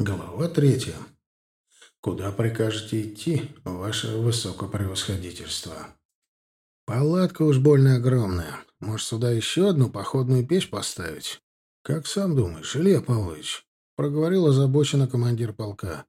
Глава третья. Куда прикажете идти, ваше высокопревосходительство? Палатка уж больно огромная. Может, сюда еще одну походную печь поставить? Как сам думаешь, Илья Павлович? Проговорил озабоченно командир полка.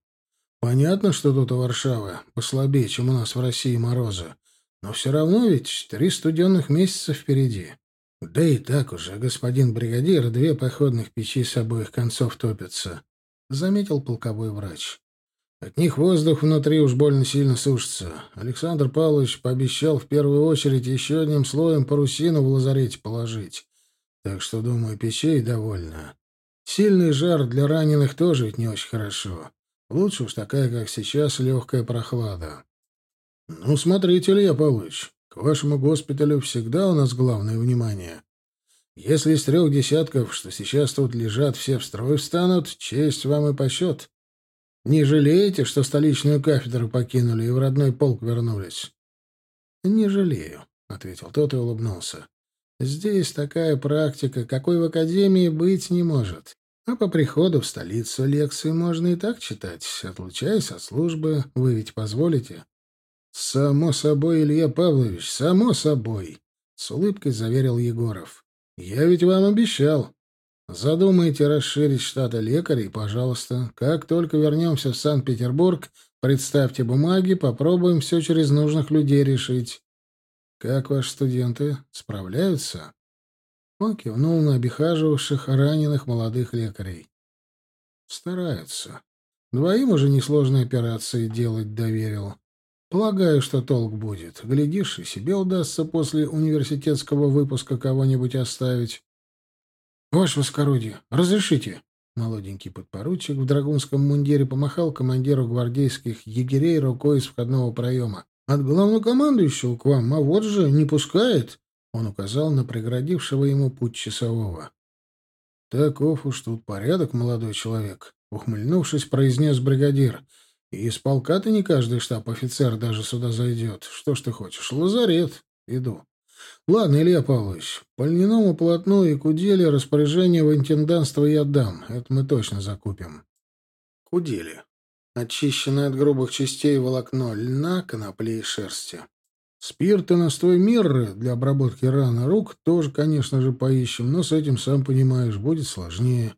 Понятно, что тут у Варшавы послабее, чем у нас в России морозы. Но все равно ведь три студенных месяца впереди. Да и так уже, господин бригадир, две походных печи с обоих концов топятся. — заметил полковой врач. От них воздух внутри уж больно сильно сушится. Александр Павлович пообещал в первую очередь еще одним слоем парусину в лазарете положить. Так что, думаю, печей довольно. Сильный жар для раненых тоже ведь не очень хорошо. Лучше уж такая, как сейчас, легкая прохлада. Ну, смотрите, Илья Павлович, к вашему госпиталю всегда у нас главное внимание. Если из трех десятков, что сейчас тут лежат, все в строй встанут, честь вам и почет. Не жалеете, что столичную кафедру покинули и в родной полк вернулись? — Не жалею, — ответил тот и улыбнулся. — Здесь такая практика, какой в академии быть не может. А по приходу в столицу лекции можно и так читать, отлучаясь от службы. Вы ведь позволите? — Само собой, Илья Павлович, само собой, — с улыбкой заверил Егоров. Я ведь вам обещал. Задумаете расширить штаты лекарей, пожалуйста. Как только вернемся в Санкт-Петербург, представьте бумаги, попробуем все через нужных людей решить. Как ваши студенты? Справляются? Он кивнул на обихаживавших раненых молодых лекарей. Стараются. Двоим уже несложные операции делать доверил. Полагаю, что толк будет. Глядишь, и себе удастся после университетского выпуска кого-нибудь оставить. Ваше воскородие, разрешите? Молоденький подпоручик в драгунском мундире помахал командиру гвардейских егерей рукой из входного проема. «От главнокомандующего к вам, а вот же не пускает!» Он указал на преградившего ему путь часового. «Таков уж тут порядок, молодой человек», — ухмыльнувшись, произнес бригадир. И из полка-то не каждый штаб-офицер даже сюда зайдет. Что ж ты хочешь? Лазарет. Иду. Ладно, Илья Павлович, по льняному полотну и кудели распоряжение в интенданство я дам. Это мы точно закупим. Кудели. Очищенное от грубых частей волокно льна, конопли и шерсти. Спирт и настой мирры для обработки ран рук тоже, конечно же, поищем, но с этим, сам понимаешь, будет сложнее.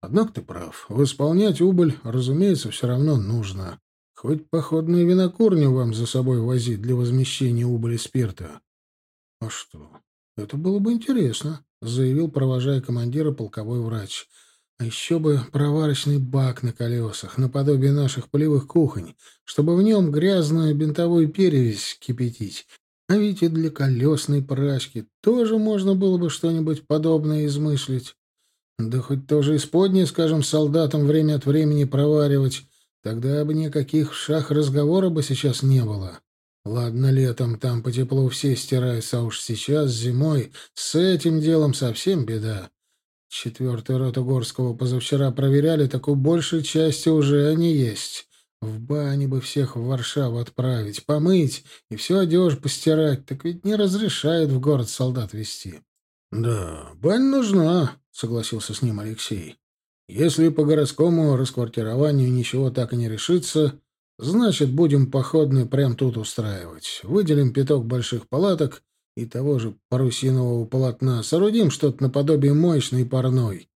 Однако ты прав. Восполнять убыль, разумеется, все равно нужно. Хоть походную винокурню вам за собой возить для возмещения убыли спирта. — А что? Это было бы интересно, — заявил, провожая командира полковой врач. — А еще бы проварочный бак на колесах, наподобие наших полевых кухонь, чтобы в нем грязную бинтовую перевязь кипятить. А ведь и для колесной прачки тоже можно было бы что-нибудь подобное измыслить. Да хоть тоже исподнее, скажем, солдатам время от времени проваривать. Тогда бы никаких шах разговора бы сейчас не было. Ладно, летом там по теплу все стираются, а уж сейчас, зимой, с этим делом совсем беда. Четвертую роту Горского позавчера проверяли, так у большей части уже они есть. В бане бы всех в Варшаву отправить, помыть и всю одежду постирать, так ведь не разрешают в город солдат везти. Да, бань нужна, согласился с ним Алексей. Если по городскому расквартированию ничего так и не решится, значит, будем походные прямо тут устраивать. Выделим пяток больших палаток и того же парусинового полотна, соорудим что-то наподобие мощной парной.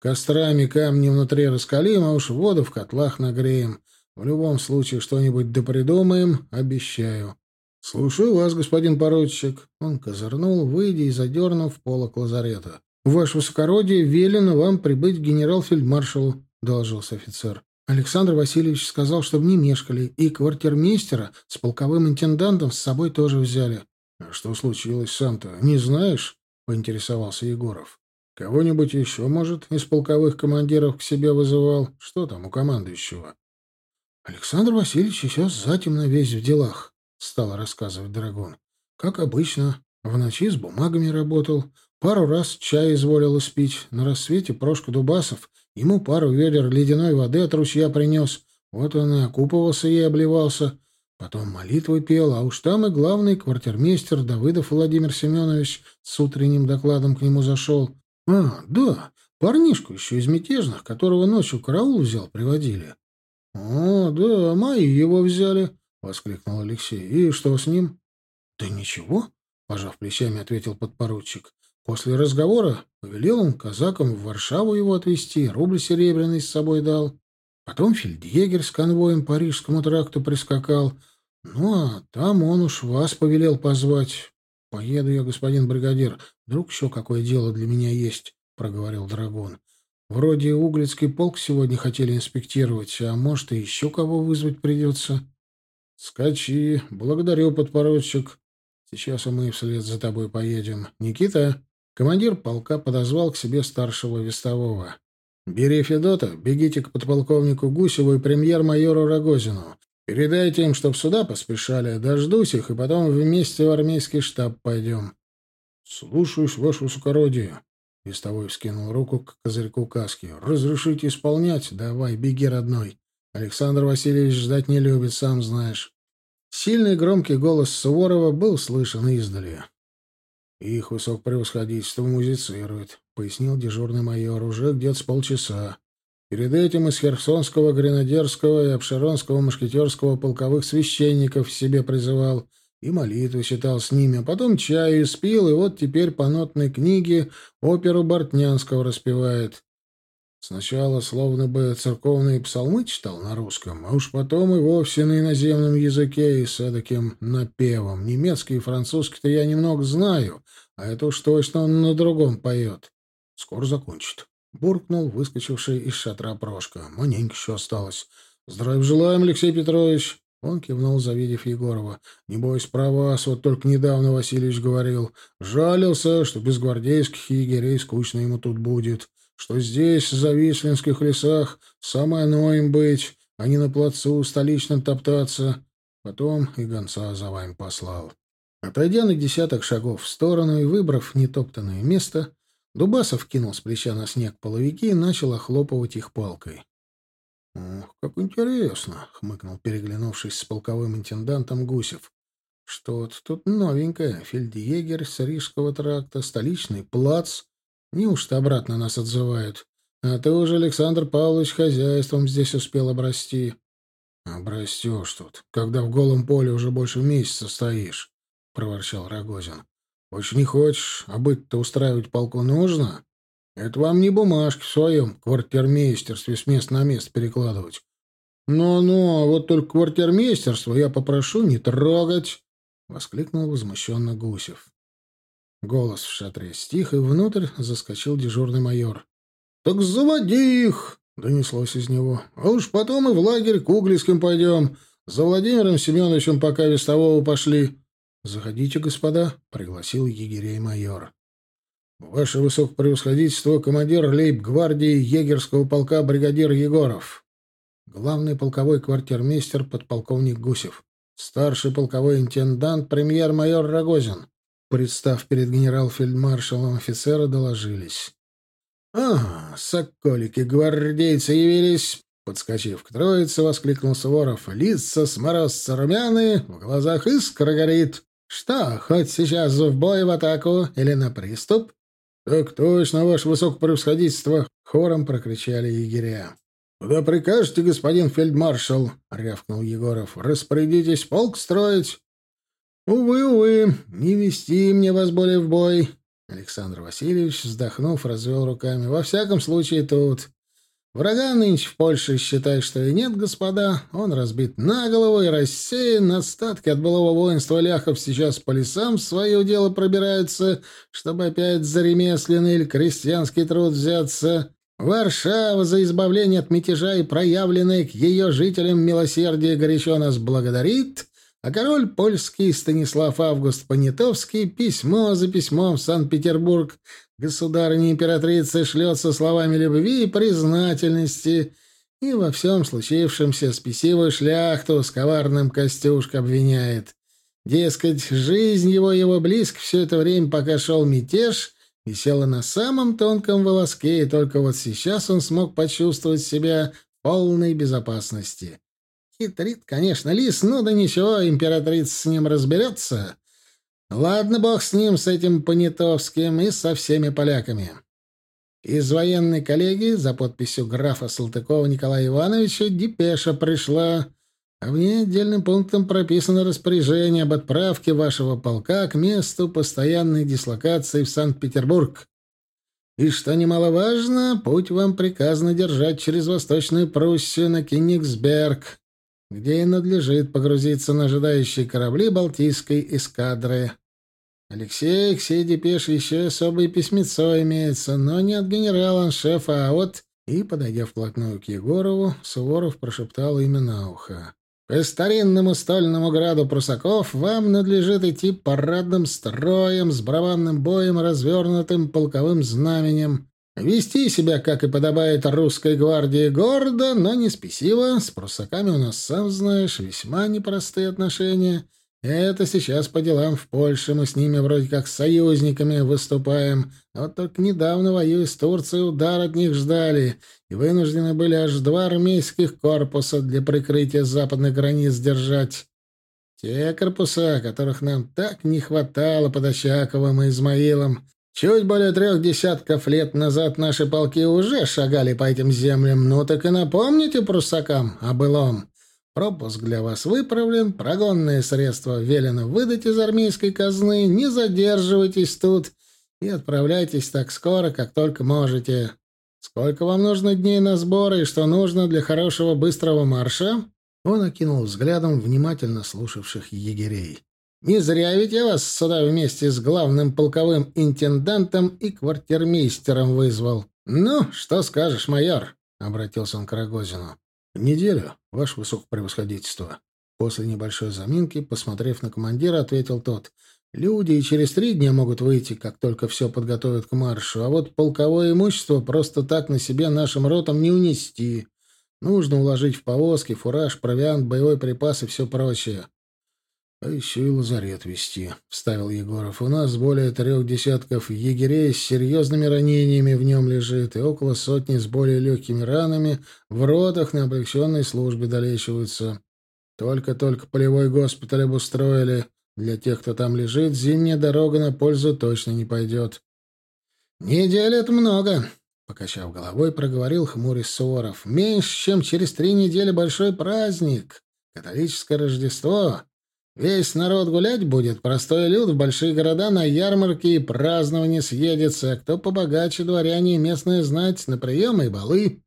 Кострами камни внутри раскалим, а уж воду в котлах нагреем. В любом случае что-нибудь допридумаем, обещаю. — Слушаю вас, господин поручик. Он козырнул, выйдя и задернув полок лазарета. «Ваше высокородие, велено вам прибыть к генерал-фельдмаршалу», — доложился офицер. Александр Васильевич сказал, чтобы не мешкали, и квартирмейстера с полковым интендантом с собой тоже взяли. — А что случилось сам-то, не знаешь? — поинтересовался Егоров. — Кого-нибудь еще, может, из полковых командиров к себе вызывал? Что там у командующего? — Александр Васильевич еще затемно весь в делах, — стал рассказывать Драгон. — Как обычно, в ночи с бумагами работал, Пару раз чай изволил испить. На рассвете Прошка Дубасов ему пару ведер ледяной воды от ручья принес. Вот он и окупывался и обливался. Потом молитвы пел, а уж там и главный квартирмейстер Давыдов Владимир Семенович с утренним докладом к нему зашел. А, да, Парнишку еще из мятежных, которого ночью караул взял, приводили. — О, да, мои его взяли, — воскликнул Алексей. — И что с ним? — Да ничего, — пожав плечами, ответил подпоручик. После разговора повелел он казакам в Варшаву его отвезти, рубль серебряный с собой дал. Потом фельдъегерь с конвоем по Рижскому тракту прискакал. Ну, а там он уж вас повелел позвать. — Поеду я, господин бригадир. Вдруг еще какое дело для меня есть, — проговорил Драгон. — Вроде Углицкий полк сегодня хотели инспектировать, а может, и еще кого вызвать придется. — Скачи. Благодарю, подпоручик. Сейчас мы вслед за тобой поедем. Никита? Командир полка подозвал к себе старшего вестового. «Бери Федота, бегите к подполковнику Гусеву и премьер-майору Рогозину. Передайте им, чтоб сюда поспешали. Дождусь их, и потом вместе в армейский штаб пойдем. — Слушаюсь, ваше высокородие. Вестовой вскинул руку к козырьку каски. — Разрешите исполнять? Давай, беги, родной. Александр Васильевич ждать не любит, сам знаешь. Сильный громкий голос Суворова был слышен издали. «Их высокопревосходительство музицирует», — пояснил дежурный майор. «Уже где-то с полчаса. Перед этим из Херсонского, Гренадерского и Обширонского мушкетерского полковых священников себе призывал и молитвы читал с ними, а потом чаю испил, и вот теперь по нотной книге оперу Бортнянского распевает. Сначала словно бы церковные псалмы читал на русском, а уж потом и вовсе на иноземном языке и с эдаким напевом. Немецкий и французский-то я немного знаю, а это уж точно он на другом поет. Скоро закончит. Буркнул выскочивший из шатра Прошка. Маненько еще осталось. Здравия желаем, Алексей Петрович. Он кивнул, завидев Егорова. «Небось, про вас вот только недавно Васильевич говорил. Жалился, что без гвардейских егерей скучно ему тут будет. Что здесь, в Завислинских лесах, самое оно им быть, а не на плацу столичном топтаться. Потом и гонца за вами послал». Отойдя на десяток шагов в сторону и выбрав нетоптанное место, Дубасов кинул с плеча на снег половики и начал охлопывать их палкой. «Ох, как интересно!» — хмыкнул, переглянувшись с полковым интендантом Гусев. «Что-то тут новенькое. Фельдъегерь с Рижского тракта, столичный плац. Неужто обратно нас отзывают? А ты уже, Александр Павлович, хозяйством здесь успел обрасти». «Обрастешь тут, когда в голом поле уже больше месяца стоишь», — проворчал Рогозин. Очень не хочешь, а быть-то устраивать полку нужно? Это вам не бумажки в своем квартирмейстерстве с места на место перекладывать. Ну-ну, а вот только квартирмейстерство я попрошу не трогать, — воскликнул возмущенно Гусев. Голос в шатре стих, и внутрь заскочил дежурный майор. — Так заводи их! — донеслось из него. — А уж потом и в лагерь к Углицким пойдем. За Владимиром Семеновичем пока вестового пошли. «Заходите, господа», — пригласил егерей майор. «Ваше высокопревосходительство, командир лейб-гвардии егерского полка бригадир Егоров. Главный полковой квартирмейстер подполковник Гусев. Старший полковой интендант премьер-майор Рогозин». Представ перед генерал-фельдмаршалом офицера, доложились. «А, соколики гвардейцы явились!» Подскочив к троице, воскликнул Суворов. «Лица с морозца румяны, в глазах искра горит. «Что, хоть сейчас в бой, в атаку или на приступ?» «Так точно, ваше высокопревосходительство!» — хором прокричали егеря. «Куда прикажете, господин фельдмаршал?» — рявкнул Егоров. «Распорядитесь полк строить». «Увы, увы, не вести мне вас более в бой». Александр Васильевич, вздохнув, развел руками. «Во всяком случае, тут. Врага нынче в Польше, считай, что и нет, господа. Он разбит на голову и рассеян. Остатки от былого воинства ляхов сейчас по лесам в свое дело пробираются, чтобы опять за ремесленный или крестьянский труд взяться. Варшава за избавление от мятежа и проявленное к ее жителям милосердие горячо нас благодарит, а король польский Станислав Август Понятовский письмо за письмом в Санкт-Петербург государыня императрица шлет со словами любви и признательности, и во всем случившемся спесивую шляхту с коварным Костюшка обвиняет. Дескать, жизнь его его близко все это время, пока шел мятеж, висела на самом тонком волоске, и только вот сейчас он смог почувствовать себя полной безопасности. Хитрит, конечно, лис, ну да ничего, императрица с ним разберется. Ладно, бог с ним, с этим Понятовским и со всеми поляками. Из военной коллегии за подписью графа Салтыкова Николая Ивановича депеша пришла, а в ней отдельным пунктом прописано распоряжение об отправке вашего полка к месту постоянной дислокации в Санкт-Петербург. И, что немаловажно, путь вам приказано держать через Восточную Пруссию на Кенигсберг, где и надлежит погрузиться на ожидающие корабли Балтийской эскадры. Алексей, к сей депеш еще особое письмецо имеется, но не от генерала-аншефа, а от... И, подойдя вплотную к Егорову, Суворов прошептал имя на ухо. По старинному стольному граду прусаков вам надлежит идти парадным строем с барабанным боем, развернутым полковым знаменем, вести себя, как и подобает русской гвардии, гордо, но не спесиво. С прусаками у нас, сам знаешь, весьма непростые отношения. Это сейчас по делам в Польше, мы с ними вроде как союзниками выступаем. Вот только недавно, воюя с Турцией, удар от них ждали — и вынуждены были аж два армейских корпуса для прикрытия западных границ держать. Те корпуса, которых нам так не хватало под Очаковым и Измаилом. Чуть более трех десятков лет назад наши полки уже шагали по этим землям, ну так и напомните прусакам о былом. Пропуск для вас выправлен, прогонные средства велено выдать из армейской казны, не задерживайтесь тут и отправляйтесь так скоро, как только можете. «Сколько вам нужно дней на сборы и что нужно для хорошего быстрого марша?» Он окинул взглядом внимательно слушавших егерей. «Не зря ведь я вас сюда вместе с главным полковым интендантом и квартирмейстером вызвал. Ну, что скажешь, майор?» — обратился он к Рогозину. «Неделю, ваше высокопревосходительство». После небольшой заминки, посмотрев на командира, ответил тот — Люди и через три дня могут выйти, как только все подготовят к маршу, а вот полковое имущество просто так на себе нашим ротам не унести. Нужно уложить в повозки, фураж, провиант, боевой припас и все прочее. — А еще и лазарет вести, — вставил Егоров. — У нас более трех десятков егерей с серьезными ранениями в нем лежит, и около сотни с более легкими ранами в ротах на облегченной службе долечиваются. Только-только полевой госпиталь обустроили. Для тех, кто там лежит, зимняя дорога на пользу точно не пойдет. «Неделя — это много», — покачав головой, проговорил хмурый Суворов. «Меньше, чем через три недели большой праздник. Католическое Рождество. Весь народ гулять будет, простой люд в большие города на ярмарки и празднования съедется, а кто побогаче дворяне и местные знать на приемы и балы.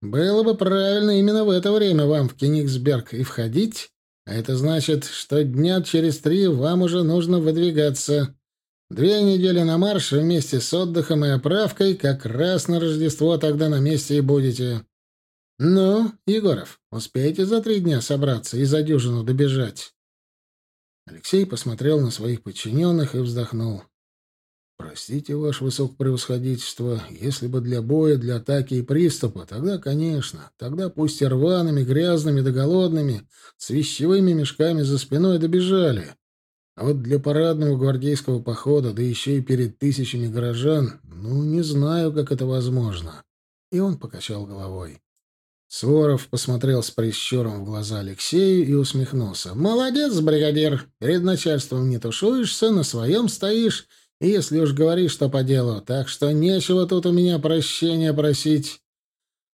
Было бы правильно именно в это время вам в Кенигсберг и входить, а это значит, что дня через три вам уже нужно выдвигаться. Две недели на марш вместе с отдыхом и оправкой, как раз на Рождество тогда на месте и будете. Ну, Егоров, успеете за три дня собраться и за дюжину добежать?» Алексей посмотрел на своих подчиненных и вздохнул. «Простите, ваше высокопревосходительство, если бы для боя, для атаки и приступа, тогда, конечно, тогда пусть и рваными, грязными да голодными, с вещевыми мешками за спиной добежали. А вот для парадного гвардейского похода, да еще и перед тысячами горожан, ну, не знаю, как это возможно». И он покачал головой. Своров посмотрел с прищуром в глаза Алексею и усмехнулся. «Молодец, бригадир! Перед начальством не тушуешься, на своем стоишь» если уж говоришь, что по делу, так что нечего тут у меня прощения просить.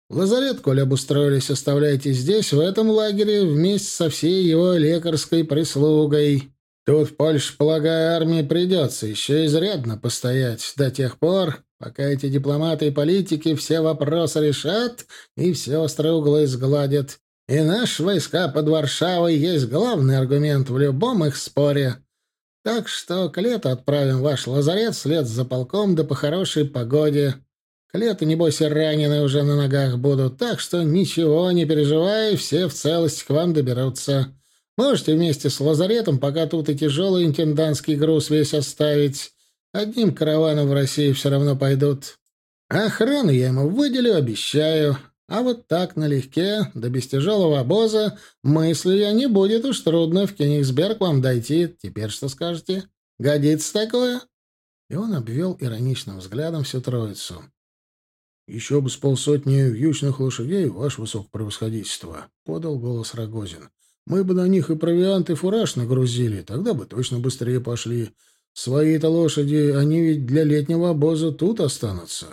Лазарет, коль обустроились, оставляйте здесь, в этом лагере, вместе со всей его лекарской прислугой. Тут в Польше, полагаю, армии придется еще изрядно постоять до тех пор, пока эти дипломаты и политики все вопросы решат и все острые углы сгладят. И наши войска под Варшавой есть главный аргумент в любом их споре. Так что к лету отправим ваш лазарет вслед за полком да по хорошей погоде. К лету, небось, и раненые уже на ногах будут, так что ничего не переживай, все в целости к вам доберутся. Можете вместе с лазаретом пока тут и тяжелый интендантский груз весь оставить. Одним караваном в Россию все равно пойдут. Охрану я ему выделю, обещаю. А вот так налегке, да без тяжелого обоза, мыслю я, не будет уж трудно в Кенигсберг вам дойти. Теперь что скажете? Годится такое?» И он обвел ироничным взглядом всю троицу. «Еще бы с полсотни вьючных лошадей, ваше высокопревосходительство», — подал голос Рогозин. «Мы бы на них и провиант, и фураж нагрузили, тогда бы точно быстрее пошли. Свои-то лошади, они ведь для летнего обоза тут останутся».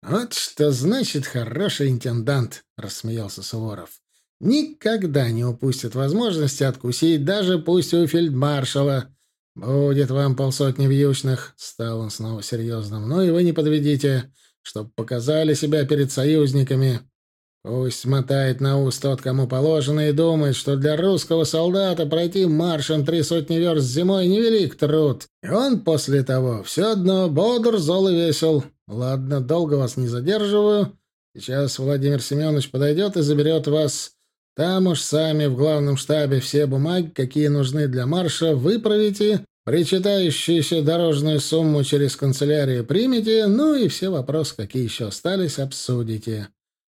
«Вот что значит хороший интендант», — рассмеялся Суворов. «Никогда не упустит возможности откусить, даже пусть у фельдмаршала. Будет вам полсотни вьючных», — стал он снова серьезным. «Ну и вы не подведите, чтоб показали себя перед союзниками. Пусть мотает на ус тот, кому положено, и думает, что для русского солдата пройти маршем три сотни верст зимой невелик труд. И он после того все одно бодр, зол и весел. Ладно, долго вас не задерживаю. Сейчас Владимир Семенович подойдет и заберет вас. Там уж сами в главном штабе все бумаги, какие нужны для марша, выправите, причитающуюся дорожную сумму через канцелярию примете, ну и все вопросы, какие еще остались, обсудите.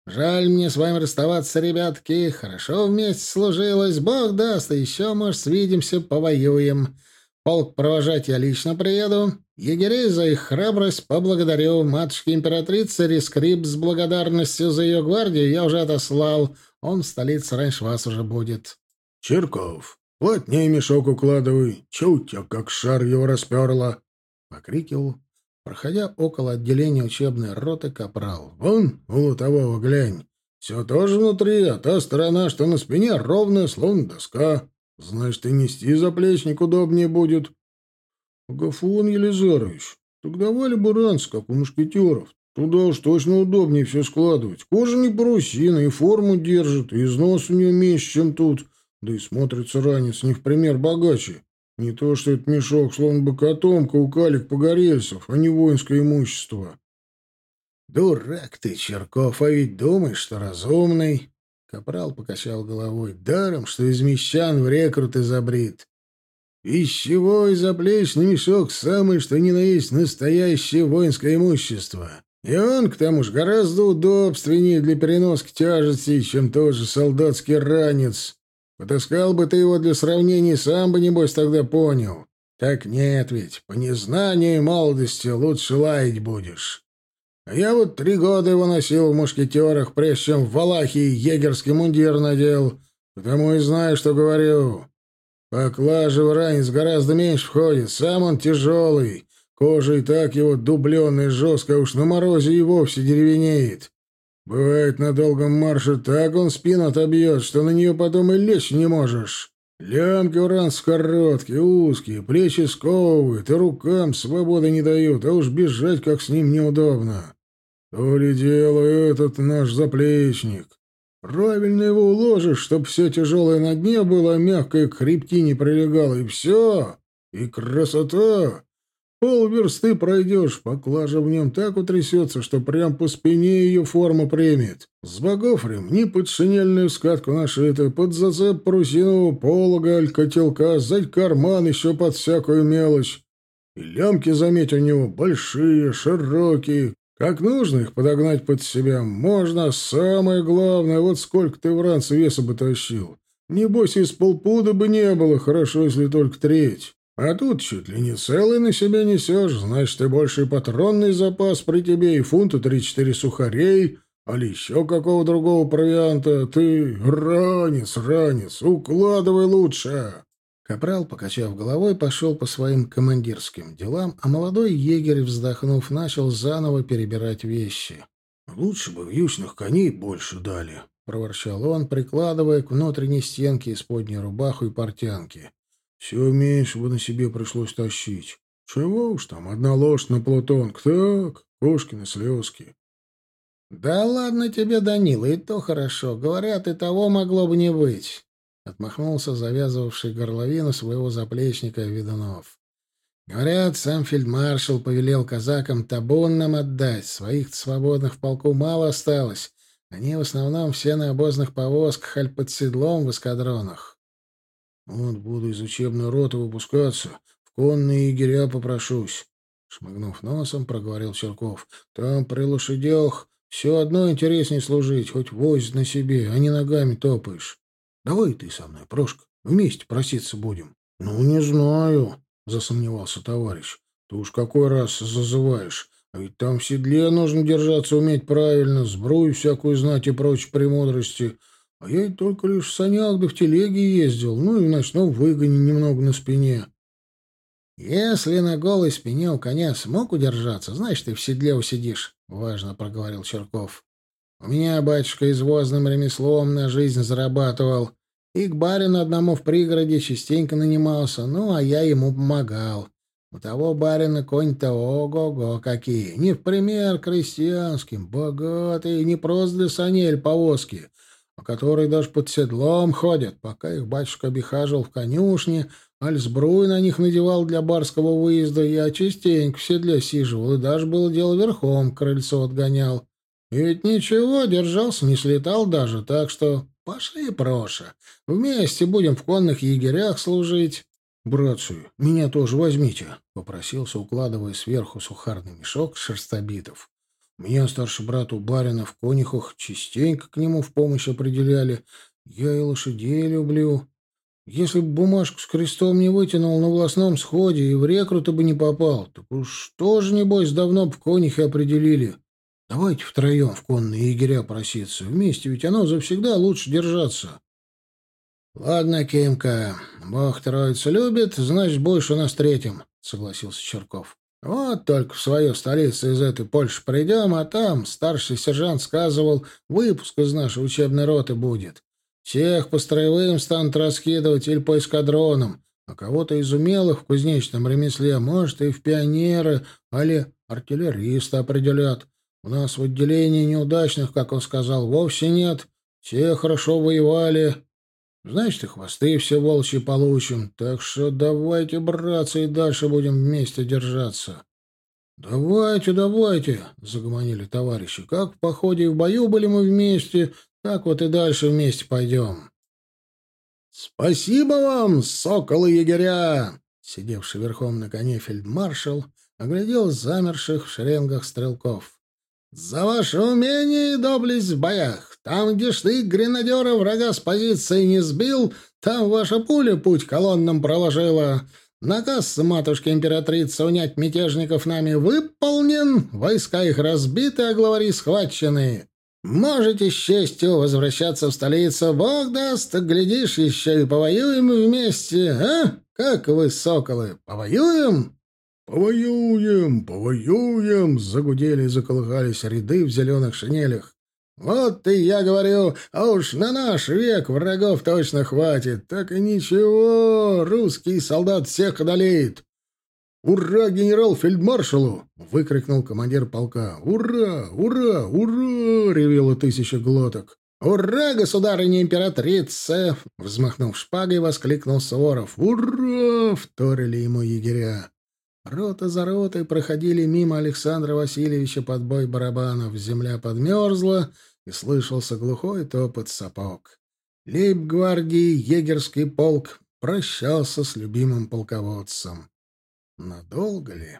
Жаль мне с вами расставаться, ребятки. Хорошо вместе служилось. Бог даст, и еще, может, свидимся, повоюем. Полк провожать я лично приеду. Егерей за их храбрость поблагодарю. Матушке императрице Рескрип с благодарностью за ее гвардию я уже отослал. Он в столице раньше вас уже будет. — Черков, плотнее мешок укладывай. Че как шар его расперло? — покрикивал Проходя около отделения учебной роты, капрал. «Вон, у лутового глянь. Все тоже внутри, а та сторона, что на спине, ровная, словно доска. Значит, и нести заплечник удобнее будет». «Агафон Елизарович, так давали бы раньше, как у мушкетеров. Туда уж точно удобнее все складывать. Кожа не парусина, и форму держит, и износ у нее меньше, чем тут. Да и смотрится ранец не в пример богаче. Не то, что этот мешок, словно бы котомка у калик погорельцев, а не воинское имущество. «Дурак ты, Черков, а ведь думаешь, что разумный?» Капрал покачал головой. «Даром, что из мещан в рекруты забрит. Пищевой заплечный мешок самый, что ни на есть настоящее воинское имущество. И он, к тому же, гораздо удобственнее для переноски тяжестей, чем тот же солдатский ранец. Потаскал бы ты его для сравнений, сам бы, небось, тогда понял. Так нет ведь, по незнанию и молодости лучше лаять будешь. А я вот три года его носил в мушкетерах, прежде чем в Валахии егерский мундир надел, потому и знаю, что говорю. Поклажа в ранец гораздо меньше входит, сам он тяжелый, кожа и так его дубленная жесткая, уж на морозе и вовсе деревенеет. Бывает, на долгом марше так он спину отобьет, что на нее потом и лечь не можешь. Лямки у ранц короткие, узкие, плечи сковывают, и рукам свободы не дают, а уж бежать как с ним неудобно. То ли дело этот наш заплечник. Правильно его уложишь, чтоб все тяжелое на дне было, а мягкое к хребтине прилегало, и все. И красота! Полверсты пройдешь, поклажа в нем так утрясется, что прям по спине ее форма примет. С богов ремни под шинельную скатку нашиты, под зацеп парусинового полога аль котелка, сзади карман еще под всякую мелочь. И лямки, заметь, у него большие, широкие. Как нужно их подогнать под себя, можно. Самое главное, вот сколько ты в ранце веса бы тащил. Небось, из полпуда бы не было, хорошо, если только треть. А тут чуть ли не целый на себя несешь, значит, и больший патронный запас при тебе, и фунта три-четыре сухарей, али еще какого другого провианта. Ты ранец, ранец, укладывай лучше. Капрал, покачав головой, пошел по своим командирским делам, а молодой егерь, вздохнув, начал заново перебирать вещи. «Лучше бы вьючных коней больше дали», — проворчал он, прикладывая к внутренней стенке исподней рубаху и портянки. Все меньше бы на себе пришлось тащить. Чего уж там, одна ложь на Плутонг. Так, кошкины слезки. Да ладно тебе, Данила, и то хорошо. Говорят, и того могло бы не быть. Отмахнулся завязывавший горловину своего заплечника Видунов. Говорят, сам фельдмаршал повелел казакам табун нам отдать. Своих свободных в полку мало осталось. Они в основном все на обозных повозках аль под седлом в эскадронах. Вот буду из учебной роты выпускаться, в конные егеря попрошусь. Шмыгнув носом, проговорил Черков. Там при лошадях все одно интереснее служить, хоть возь на себе, а не ногами топаешь. Давай ты со мной, Прошка, вместе проситься будем. Ну, не знаю, засомневался товарищ. Ты уж какой раз зазываешь. А ведь там в седле нужно держаться уметь правильно, сбрую всякую знать и прочие премудрости. А я и только лишь в санях да в телеге ездил, ну и в ночном выгоне немного на спине. Если на голой спине у коня смог удержаться, значит, ты в седле усидишь, — важно проговорил Черков. У меня батюшка извозным ремеслом на жизнь зарабатывал. И к барину одному в пригороде частенько нанимался, ну, а я ему помогал. У того барина конь-то ого-го какие. Не в пример крестьянским, богатые, не просто для санель повозки, которые даже под седлом ходят, пока их батюшка обихаживал в конюшне, аль сбруй на них надевал для барского выезда, я частенько в седле сиживал и даже было дело верхом к крыльцу отгонял. И ведь ничего, держался, не слетал даже, так что пошли, Проша. Вместе будем в конных егерях служить. «Братцы, меня тоже возьмите», — попросился, укладывая сверху сухарный мешок шерстобитов. «Меня старший брат у барина в конюхах частенько к нему в помощь определяли. Я и лошадей люблю. Если бы бумажку с крестом не вытянул на властном сходе и в рекруту бы не попал, то уж тоже, небось, давно в конюхе определили. Давайте втроем в конные егеря проситься. Вместе ведь оно завсегда лучше держаться. — Ладно, Кимка, бог троицу любит, значит, будешь у нас третьим, — согласился Черков. — Вот только в свою столицу из этой Польши придем, а там старший сержант сказывал, выпуск из нашей учебной роты будет. Всех по строевым станут раскидывать или по эскадронам, а кого-то из умелых в кузнечном ремесле, может, и в пионеры, али артиллериста определят. У нас в отделении неудачных, как он сказал, вовсе нет. Все хорошо воевали. Значит, и хвосты все волчьи получим. Так что давайте, братцы, и дальше будем вместе держаться. — Давайте, давайте, — загомонили товарищи. — Как в походе и в бою были мы вместе, так вот и дальше вместе пойдем. — Спасибо вам, соколы-егеря! Сидевший верхом на коне фельдмаршал оглядел замерших в шеренгах стрелков. «За ваше умение и доблесть в боях! Там, где штык гренадера врага с позиции не сбил, там ваша пуля путь колоннам проложила. Наказ матушки-императрицы унять мятежников нами выполнен, войска их разбиты, а главари схвачены. Можете с честью возвращаться в столицу, бог даст, глядишь, еще и повоюем вместе, а? Как вы, соколы, повоюем?» «Повоюем, повоюем!» — загудели и заколыхались ряды в зеленых шинелях. «Вот и я говорю, а уж на наш век врагов точно хватит. Так и ничего, русский солдат всех одолеет!» «Ура генерал-фельдмаршалу!» — выкрикнул командир полка. «Ура! Ура! Ура!» — ревело тысяча глоток. «Ура, государыня-императрица!» — взмахнув шпагой, воскликнул Суворов. «Ура!» — вторили ему егеря. Рота за ротой проходили мимо Александра Васильевича под бой барабанов. Земля подмерзла, и слышался глухой топот сапог. Лейб-гвардии егерский полк прощался с любимым полководцем. Надолго ли?